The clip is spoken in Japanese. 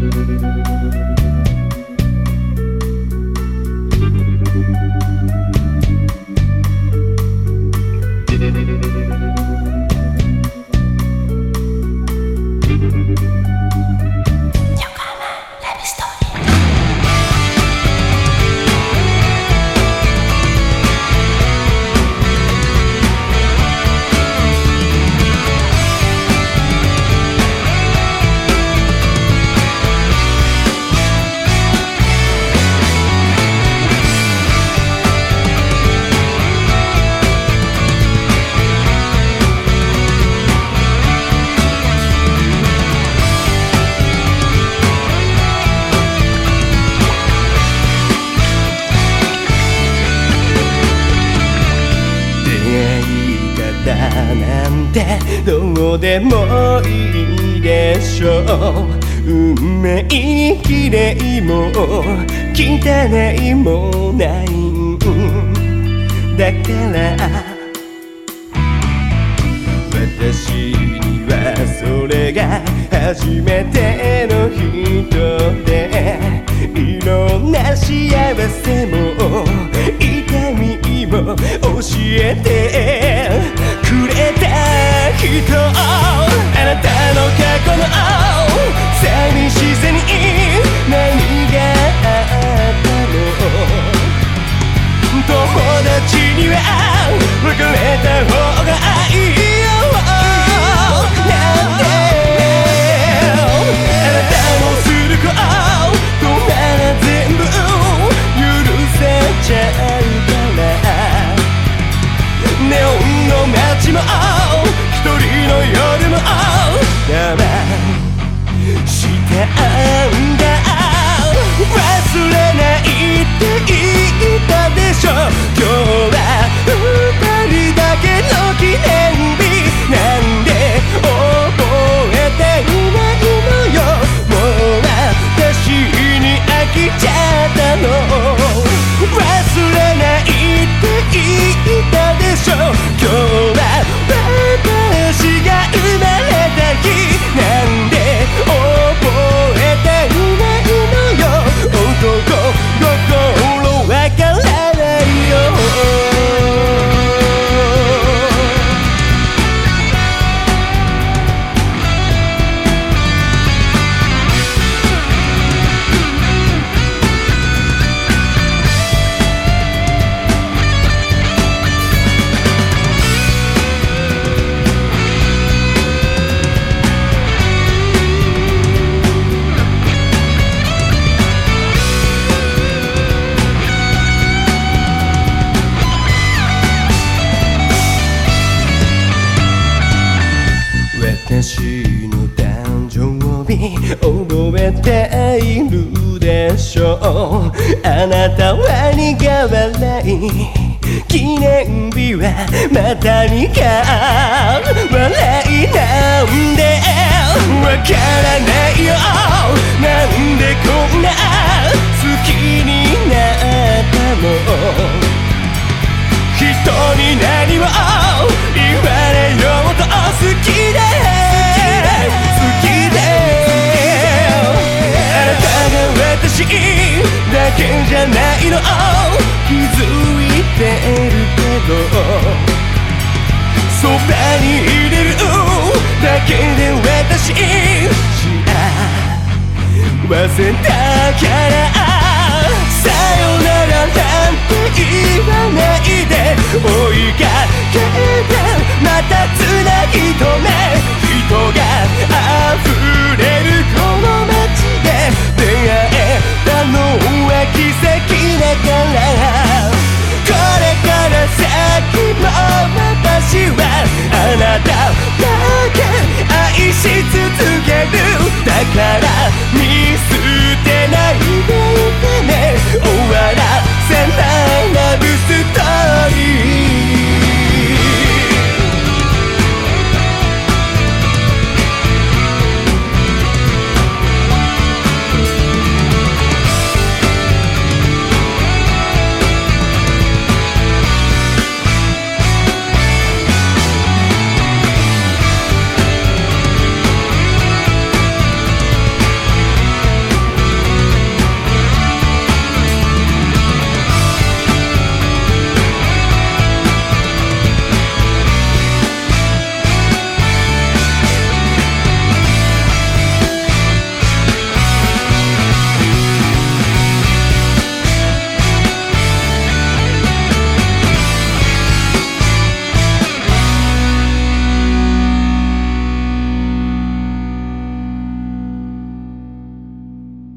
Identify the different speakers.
Speaker 1: なんてどうでもいいでしょう運命綺麗も汚いもない。んだから私にはそれが初めての人でいろんな幸せも痛みも教えて。人あなたの過去の青。寂しさに Yeah. ているでしょう。あなたは苦笑い。記念日はまたにか。笑いなの気づいているけど。そばにいれるだけで私幸せだ